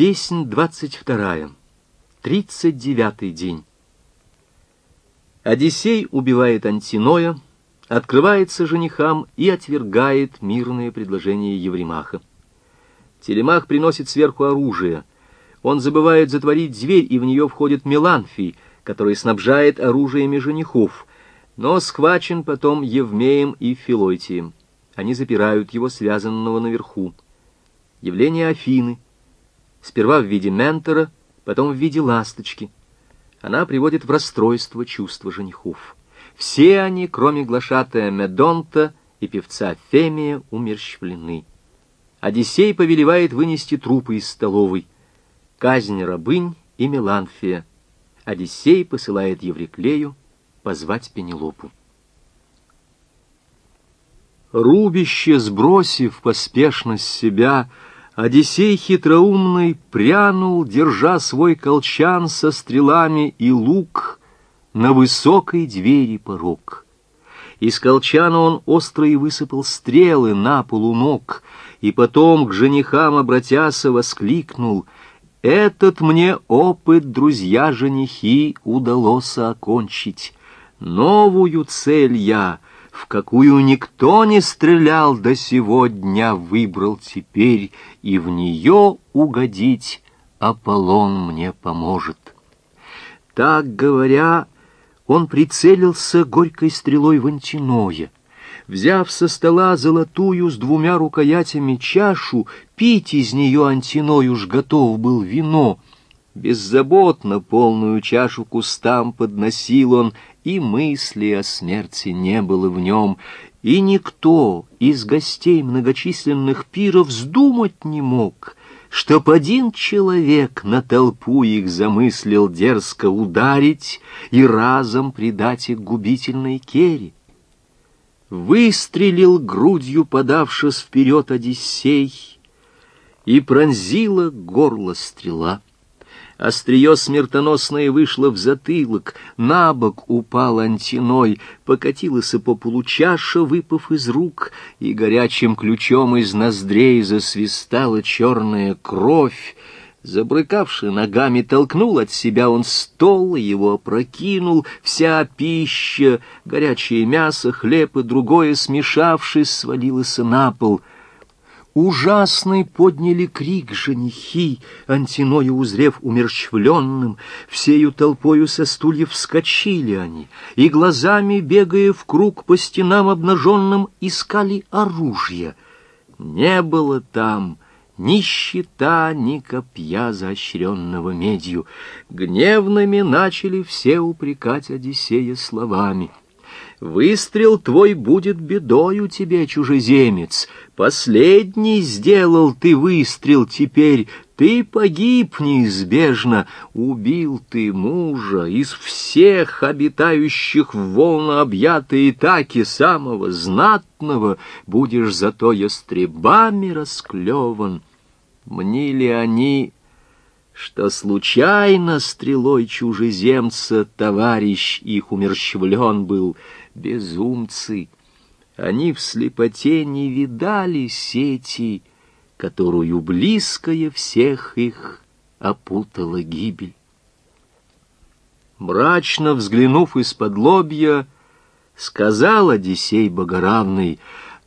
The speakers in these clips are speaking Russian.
Песнь двадцать вторая. Тридцать девятый день. Одиссей убивает Антиноя, открывается женихам и отвергает мирное предложение Евремаха. Телемах приносит сверху оружие. Он забывает затворить дверь, и в нее входит Меланфий, который снабжает оружиями женихов, но схвачен потом Евмеем и Филойтием. Они запирают его, связанного наверху. Явление Афины. Сперва в виде ментора, потом в виде ласточки. Она приводит в расстройство чувства женихов. Все они, кроме глашатая Медонта и певца Фемия, умерщвлены. Одиссей повелевает вынести трупы из столовой. Казнь рабынь и Меланфия. Одиссей посылает Евриклею позвать Пенелопу. Рубище сбросив поспешно с себя, Одиссей хитроумный прянул, держа свой колчан со стрелами и лук на высокой двери порог. Из колчана он острые высыпал стрелы на полу ног, и потом к женихам обратяся воскликнул «Этот мне опыт, друзья-женихи, удалось окончить. Новую цель я, в какую никто не стрелял до сего дня, выбрал теперь, и в нее угодить Аполлон мне поможет». Так говоря, он прицелился горькой стрелой в Антиноя. Взяв со стола золотую с двумя рукоятями чашу, пить из нее Антиной уж готов был вино. Беззаботно полную чашу кустам подносил он, и мысли о смерти не было в нем, и никто из гостей многочисленных пиров вздумать не мог — чтоб один человек на толпу их замыслил дерзко ударить и разом предать их губительной кере. Выстрелил грудью, подавшись вперед Одиссей, и пронзила горло стрела. Острие смертоносное вышло в затылок, на бок упал антиной, покатилась по полу чаша, выпав из рук, и горячим ключом из ноздрей засвистала черная кровь. Забрыкавши ногами, толкнул от себя он стол, его опрокинул, вся пища, горячее мясо, хлеб и другое, смешавшись, свалилось на пол — Ужасный подняли крик женихи, Антиноя узрев умерщвленным, Всею толпою со стульев вскочили они, И глазами, бегая в круг по стенам обнаженным, Искали оружие. Не было там ни щита, ни копья, заощренного медью. Гневными начали все упрекать Одиссея словами — Выстрел твой будет бедою тебе, чужеземец. Последний сделал ты выстрел теперь, ты погиб неизбежно. Убил ты мужа из всех обитающих в волна объятые таки самого знатного, будешь зато ястребами расклеван. Мнили они что случайно стрелой чужеземца товарищ их умерщвлен был, безумцы. Они в слепоте не видали сети, которую близкая всех их опутала гибель. Мрачно взглянув из-под лобья, сказал Одиссей Богоравный,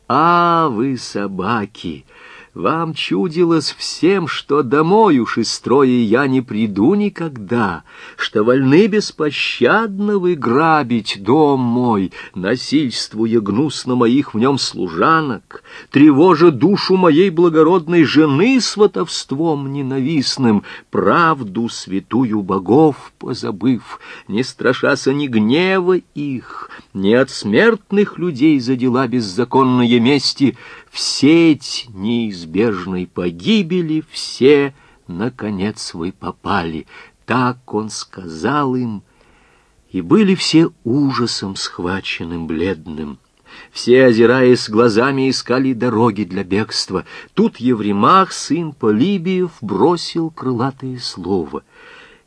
«А вы, собаки!» Вам чудилось всем, что домой уж из строя я не приду никогда, что вольны беспощадно вы грабить дом мой, насильствуя гнусно моих в нем служанок, тревожа душу моей благородной жены сватовством ненавистным, правду святую богов позабыв, не страшася ни гнева их, ни от смертных людей за дела беззаконные мести, в сеть неизбежной погибели все, наконец, вы попали. Так он сказал им, и были все ужасом схваченным бледным. Все, озираясь глазами, искали дороги для бегства. Тут Евремах, сын Полибиев, бросил крылатое слово —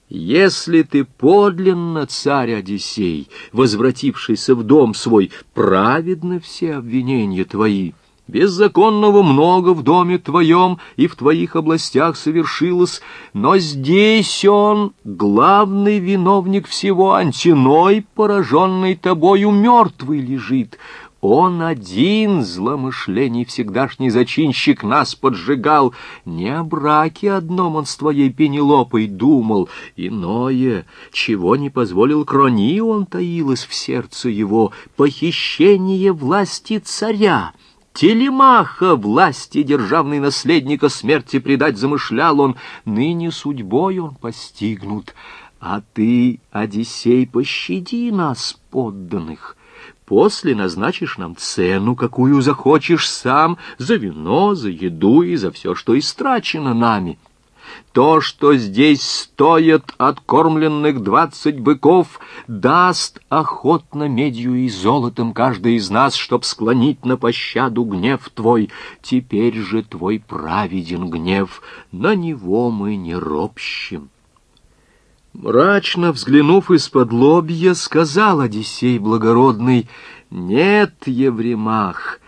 если ты подлинно царь Одиссей, возвратившийся в дом свой, праведны все обвинения твои, Беззаконного много в доме твоем и в твоих областях совершилось, но здесь он, главный виновник всего, антиной, пораженный тобою, мертвый лежит. Он один, зломышлений всегдашний зачинщик, нас поджигал. Не о браке одном он с твоей Пенелопой думал. Иное, чего не позволил крони, он таилось в сердце его, похищение власти царя. Телемаха, власти державный наследника смерти предать замышлял он, ныне судьбой он постигнут. А ты, Одиссей, пощади нас, подданных. После назначишь нам цену, какую захочешь сам, за вино, за еду и за все, что истрачено нами. То, что здесь стоит откормленных двадцать быков, даст охотно медью и золотом каждый из нас, чтоб склонить на пощаду гнев твой. Теперь же твой праведен гнев, на него мы не ропщим. Мрачно взглянув из-под лобья, сказал Одиссей благородный, «Нет, Евремах,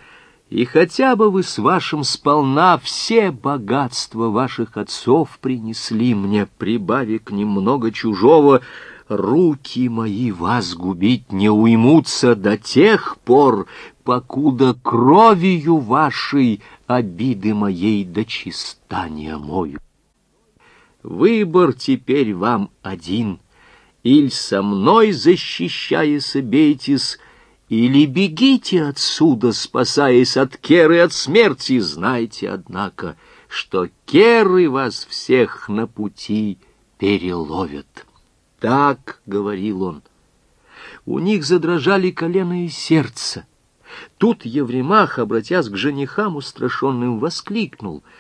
и хотя бы вы с вашим сполна все богатства ваших отцов принесли мне, прибавив немного чужого, руки мои вас губить не уймутся до тех пор, покуда кровью вашей обиды моей до чиста не омою. Выбор теперь вам один, иль со мной защищаясь бейтесь, или бегите отсюда, спасаясь от Керы от смерти, знайте, однако, что Керы вас всех на пути переловят. Так говорил он. У них задрожали колено и сердце. Тут Евремах, обратясь к женихам устрашенным, воскликнул —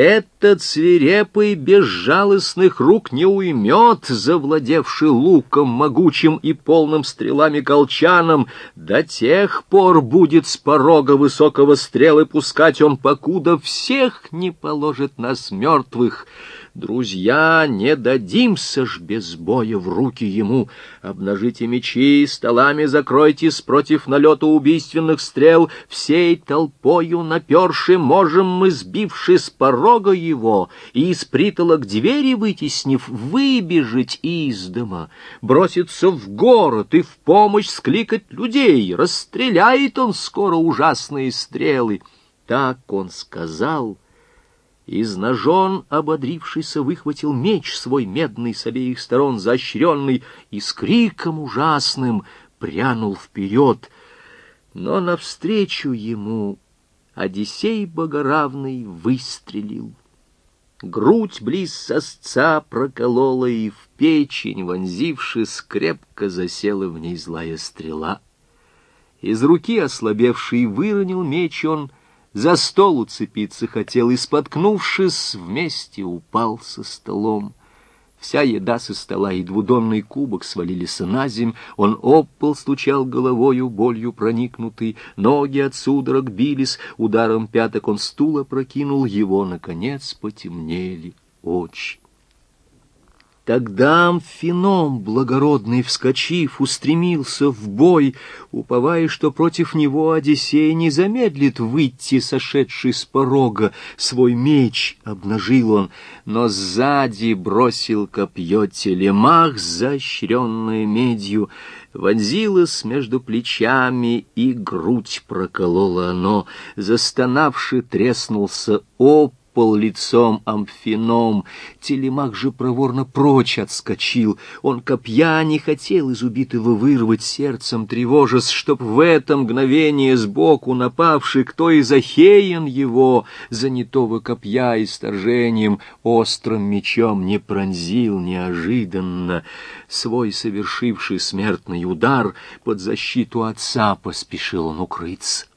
этот свирепый безжалостных рук не уймет, завладевший луком могучим и полным стрелами колчаном, до тех пор будет с порога высокого стрелы пускать он, покуда всех не положит нас мертвых. Друзья, не дадимся ж без боя в руки ему. Обнажите мечи, столами закройтесь против налета убийственных стрел. Всей толпою наперши можем мы, сбивши с порога его, и из притолок двери вытеснив, выбежать из дома, броситься в город и в помощь скликать людей. Расстреляет он скоро ужасные стрелы. Так он сказал — из ножон ободрившийся выхватил меч свой медный с обеих сторон заощренный и с криком ужасным прянул вперед. Но навстречу ему Одиссей Богоравный выстрелил. Грудь близ сосца проколола, и в печень, вонзившись, крепко засела в ней злая стрела. Из руки ослабевший выронил меч он — за стол уцепиться хотел и, споткнувшись, вместе упал со столом. Вся еда со стола и двудонный кубок свалились на земь, он об пол стучал головою, болью проникнутый, ноги от судорог бились, ударом пяток он стула прокинул, его, наконец, потемнели очи. Тогда Амфином, благородный, вскочив, устремился в бой, уповая, что против него Одиссей не замедлит выйти, сошедший с порога. Свой меч обнажил он, но сзади бросил копье телемах, заощренное медью. Вонзилось между плечами, и грудь прокололо оно. Застонавши, треснулся оп, пол лицом Амфином. Телемах же проворно прочь отскочил. Он копья не хотел из убитого вырвать сердцем, тревожась, чтоб в это мгновение сбоку напавший, кто из Ахеян его, занятого копья и сторжением, острым мечом не пронзил неожиданно. Свой совершивший смертный удар под защиту отца поспешил он укрыться.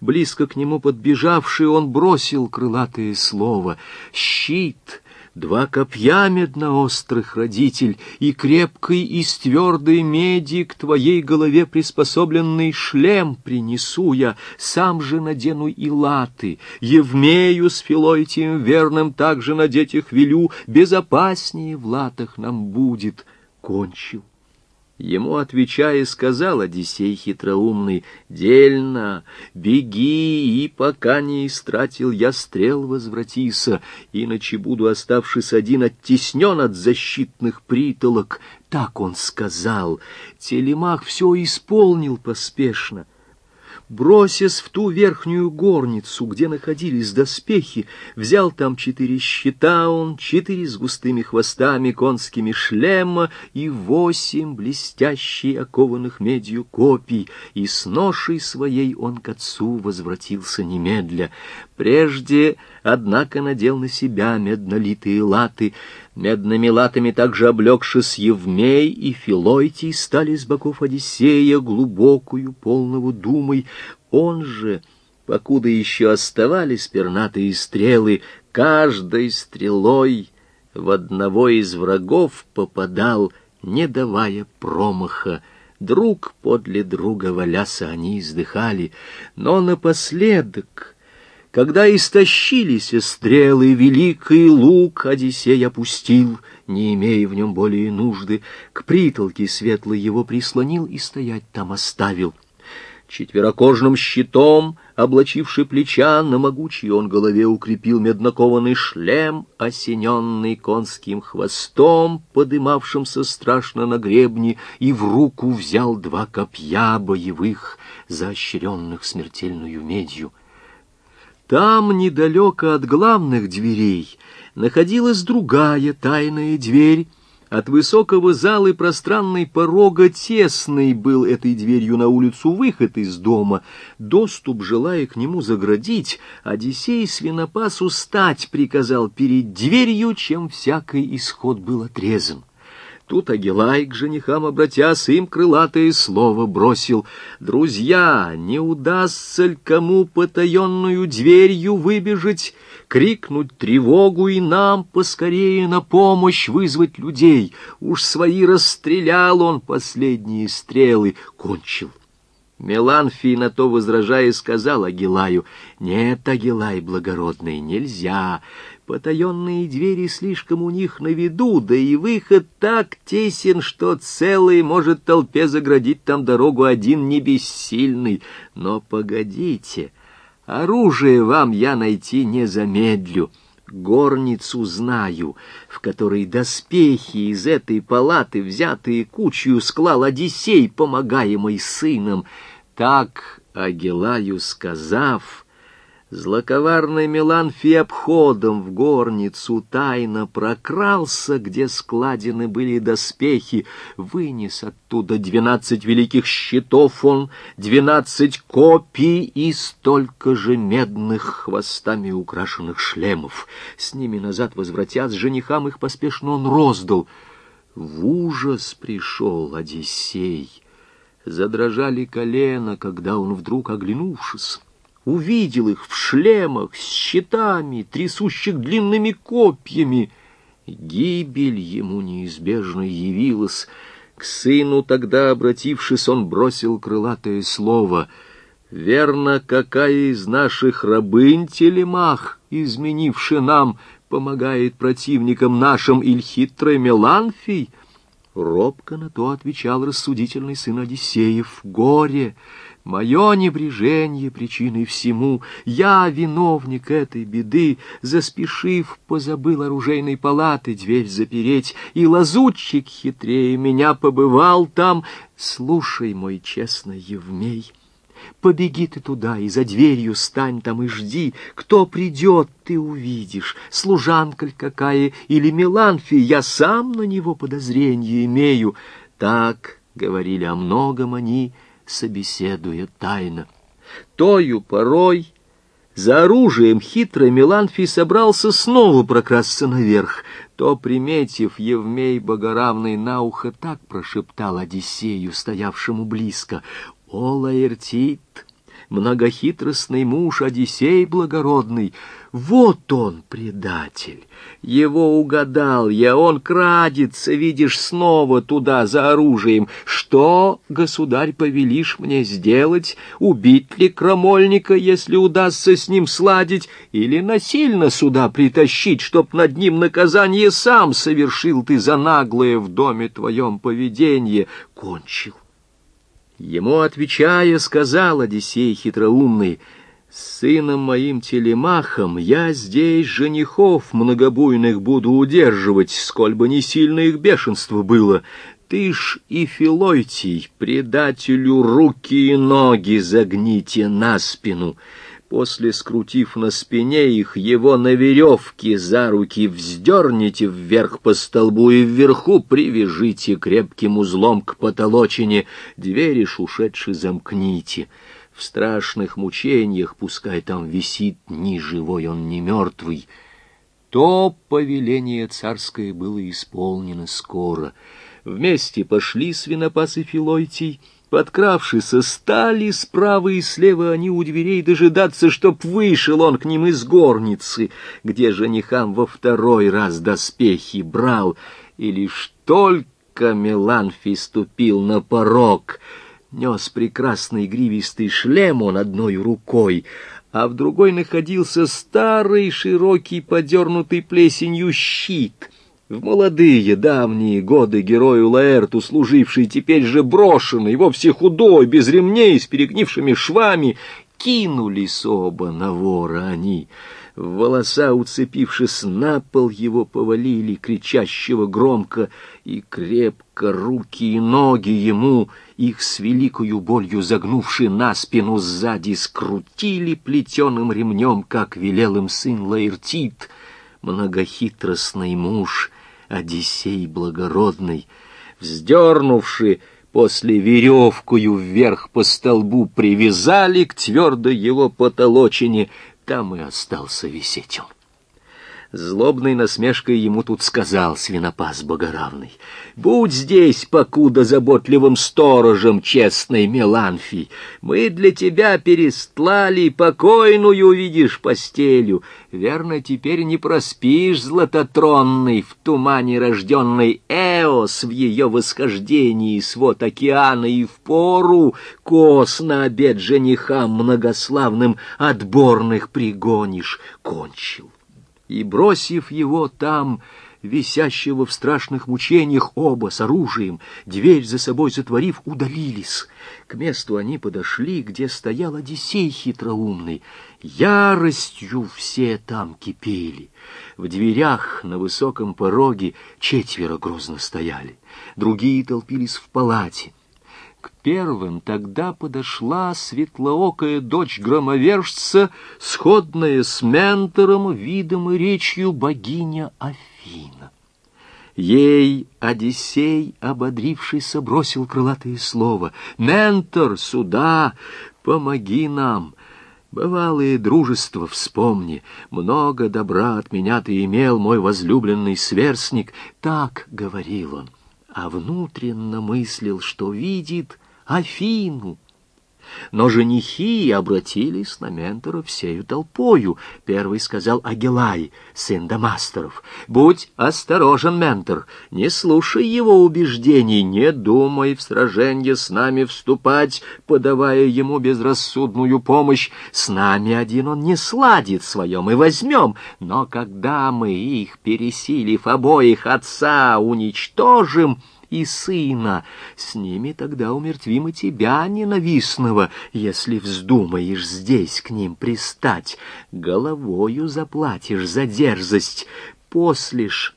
Близко к нему подбежавший, он бросил крылатое слово. «Щит!» Два копья медноострых, родитель, и крепкий из твердой меди к твоей голове приспособленный шлем принесу я, сам же надену и латы, Евмею с Филойтием верным также надеть их велю, безопаснее в латах нам будет, кончил. Ему, отвечая, сказал Одиссей хитроумный, «Дельно, беги, и пока не истратил я стрел, возвратися, иначе буду, оставшись один, оттеснен от защитных притолок». Так он сказал. Телемах все исполнил поспешно. Бросясь в ту верхнюю горницу, где находились доспехи, взял там четыре щита он, четыре с густыми хвостами конскими шлема и восемь блестящие окованных медью копий, и с ношей своей он к отцу возвратился немедля. Прежде, однако, надел на себя меднолитые латы, Медными латами также облегшись Евмей и Филойтий стали с боков Одиссея глубокую, полного думой. Он же, покуда еще оставались пернатые стрелы, каждой стрелой в одного из врагов попадал, не давая промаха. Друг подле друга валяса они издыхали, но напоследок когда истощились стрелы, великий лук Одиссей опустил, не имея в нем более нужды, к притолке светлой его прислонил и стоять там оставил. Четверокожным щитом, облачивший плеча, на могучей он голове укрепил меднокованный шлем, осененный конским хвостом, подымавшимся страшно на гребне, и в руку взял два копья боевых, заощренных смертельную медью. Там, недалеко от главных дверей, находилась другая тайная дверь. От высокого зала и пространной порога тесный был этой дверью на улицу выход из дома. Доступ, желая к нему заградить, Одиссей свинопасу стать приказал перед дверью, чем всякий исход был отрезан. Тут Агилай к женихам обратясь, им крылатое слово бросил. «Друзья, не удастся ли кому потаенную дверью выбежать, крикнуть тревогу и нам поскорее на помощь вызвать людей? Уж свои расстрелял он последние стрелы, кончил». Меланфий на то возражая сказал Агилаю, «Нет, Агилай благородный, нельзя. Потаенные двери слишком у них на виду, да и выход так тесен, что целый может толпе заградить там дорогу один не бессильный. Но погодите, оружие вам я найти не замедлю» горницу знаю, в которой доспехи из этой палаты, взятые кучью, склал Одиссей, помогаемый сыном. Так, Агилаю сказав, злоковарный Меланфий обходом в горницу тайно прокрался, где складены были доспехи, вынес оттуда двенадцать великих щитов он, двенадцать копий и столько же медных хвостами украшенных шлемов. С ними назад возвратясь, женихам их поспешно он роздал. В ужас пришел Одиссей — Задрожали колено, когда он вдруг, оглянувшись, увидел их в шлемах, с щитами, трясущих длинными копьями. Гибель ему неизбежно явилась. К сыну тогда, обратившись, он бросил крылатое слово. «Верно, какая из наших рабынь телемах, изменивши нам, помогает противникам нашим иль хитрой Меланфий?» Робко на то отвечал рассудительный сын Одиссеев. «Горе! Мое небрежение причиной всему. Я виновник этой беды, заспешив, позабыл оружейной палаты дверь запереть, и лазутчик хитрее меня побывал там. Слушай, мой честный Евмей!» Побеги ты туда и за дверью стань там и жди. Кто придет, ты увидишь. Служанка ль какая или Меланфи, я сам на него подозрение имею. Так говорили о многом они, собеседуя тайно. Тою порой за оружием хитрый Меланфий собрался снова прокрасться наверх. То, приметив, Евмей Богоравный на ухо так прошептал Одиссею, стоявшему близко. «О, Лаэртит, многохитростный муж Одиссей благородный, Вот он, предатель. Его угадал я, он крадется, видишь, снова туда за оружием. Что, государь, повелишь мне сделать? Убить ли крамольника, если удастся с ним сладить, или насильно сюда притащить, чтоб над ним наказание сам совершил ты за наглое в доме твоем поведение? Кончил. Ему, отвечая, сказал Одиссей хитроумный — сыном моим Телемахом я здесь женихов многобуйных буду удерживать, сколь бы не сильно их бешенство было. Ты ж и Филойтий, предателю руки и ноги загните на спину. После, скрутив на спине их, его на веревке за руки вздерните вверх по столбу и вверху привяжите крепким узлом к потолочине, двери ж ушедши замкните» в страшных мучениях, пускай там висит ни живой он, ни мертвый. То повеление царское было исполнено скоро. Вместе пошли свинопас и Филойтий, Подкравшись, стали справа и слева они у дверей дожидаться, чтоб вышел он к ним из горницы, где женихам во второй раз доспехи брал. И лишь только Меланфий ступил на порог — Нес прекрасный гривистый шлем он одной рукой, а в другой находился старый широкий подернутый плесенью щит. В молодые давние годы герою Лаэрту служивший, теперь же брошенный, вовсе худой, без ремней, с перегнившими швами, кинулись оба на вора. Они — в волоса уцепившись на пол, его повалили, кричащего громко, и крепко руки и ноги ему, их с великою болью загнувши на спину сзади, скрутили плетеным ремнем, как велел им сын Лаэртит, многохитростный муж, Одиссей благородный, вздернувши, после веревкою вверх по столбу привязали к твердой его потолочине, там и остался висеть он. Злобной насмешкой ему тут сказал свинопас богоравный. «Будь здесь, покуда заботливым сторожем честной Меланфий. Мы для тебя перестлали покойную, видишь, постелю. Верно, теперь не проспишь, златотронный, в тумане рожденный Эос в ее восхождении свод океана и в пору кос на обед женихам многославным отборных пригонишь. Кончил и, бросив его там, висящего в страшных мучениях, оба с оружием, дверь за собой затворив, удалились. К месту они подошли, где стоял Одиссей хитроумный. Яростью все там кипели. В дверях на высоком пороге четверо грозно стояли, другие толпились в палате — к первым тогда подошла светлоокая дочь громовержца, сходная с ментором, видом и речью богиня Афина. Ей Одиссей, ободрившийся, бросил крылатые слова. «Ментор, сюда! Помоги нам!» Бывалые дружества вспомни, много добра от меня ты имел, мой возлюбленный сверстник, так говорил он а внутренно мыслил, что видит Афину, но женихи обратились на ментора всею толпою. Первый сказал Агилай, сын Дамастеров. «Будь осторожен, ментор, не слушай его убеждений, не думай в сраженье с нами вступать, подавая ему безрассудную помощь. С нами один он не сладит своем и возьмем, но когда мы их, пересилив обоих отца, уничтожим, и сына. С ними тогда умертвим и тебя, ненавистного, если вздумаешь здесь к ним пристать. Головою заплатишь за дерзость, послешь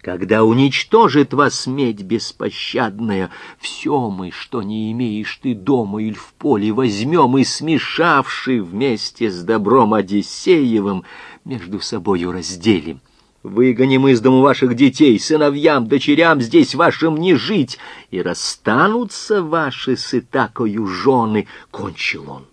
когда уничтожит вас медь беспощадная, все мы, что не имеешь ты дома или в поле, возьмем и, смешавши вместе с добром Одиссеевым, между собою разделим. Выгоним из дому ваших детей, сыновьям, дочерям здесь вашим не жить, и расстанутся ваши с Итакою жены, — кончил он.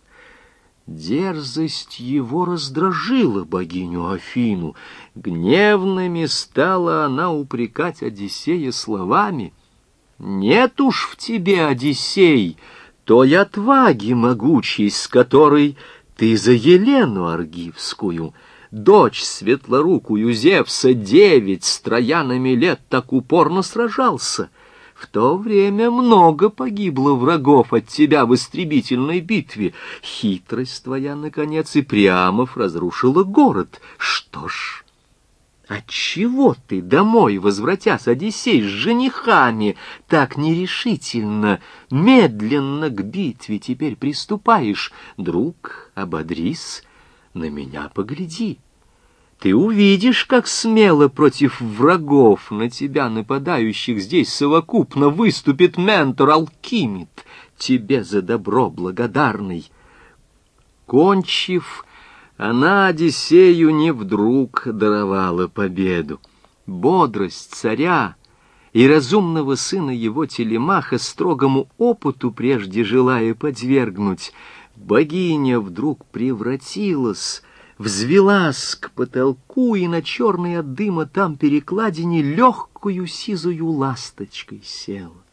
Дерзость его раздражила богиню Афину. Гневными стала она упрекать Одиссея словами. «Нет уж в тебе, Одиссей, той отваги могучей, с которой Ты за Елену Аргивскую, дочь светлорукую Зевса, девять с троянами лет так упорно сражался. В то время много погибло врагов от тебя в истребительной битве. Хитрость твоя, наконец, и Приамов разрушила город. Что ж... Отчего ты домой, возвратясь, Одиссей, с женихами, так нерешительно, медленно к битве теперь приступаешь? Друг, ободрись, на меня погляди. Ты увидишь, как смело против врагов на тебя нападающих здесь совокупно выступит ментор Алкимит, тебе за добро благодарный. Кончив, она Одиссею не вдруг даровала победу. Бодрость царя и разумного сына его Телемаха строгому опыту прежде желая подвергнуть, богиня вдруг превратилась, взвелась к потолку и на черной от дыма там перекладине легкую сизую ласточкой села.